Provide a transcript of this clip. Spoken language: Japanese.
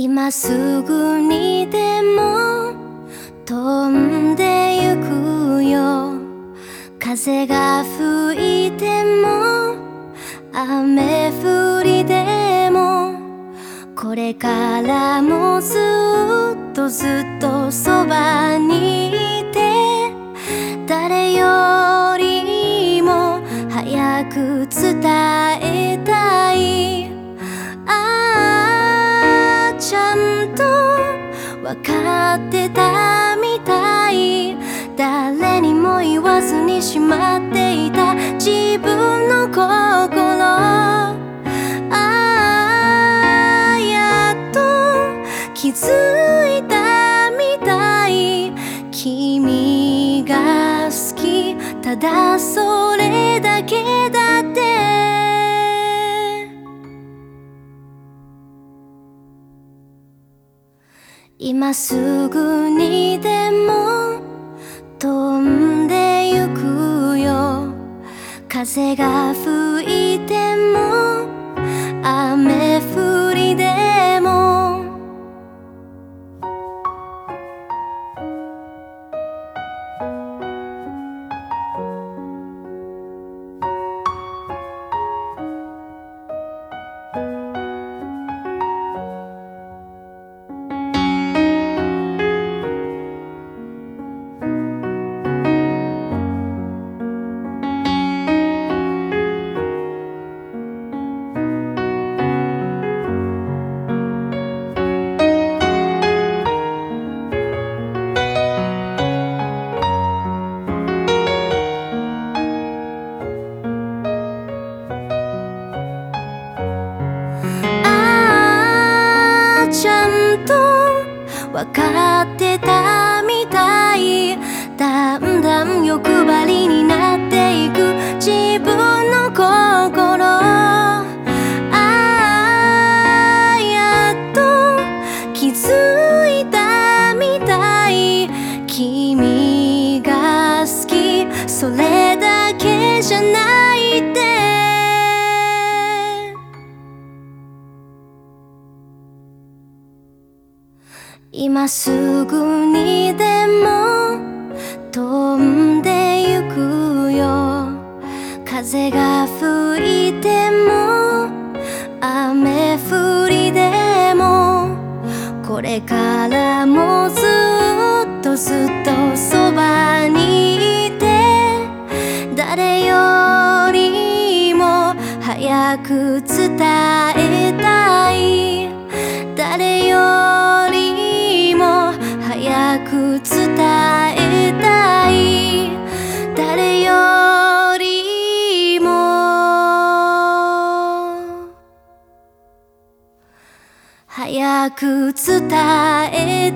今すぐにでも飛んでゆくよ。風が吹いても雨降りでもこれからもずっとずっとそばにいて誰よりも早く伝えたい。んと分かってたみたい。誰にも言わずにしまっていた自分の心。ああやっと気づいたみたい。君が好き。ただそれだ今すぐにでも飛んでゆくよ。風が吹いてもんと分かってたみたいだんだん欲張りになっていく自分の心ああやっと気づいたみたい君が好きそれだけじゃない今すぐにでも飛んでゆくよ。風が吹いても雨降りでもこれからもずっとずっとそばにいて誰よりも早く伝えく伝え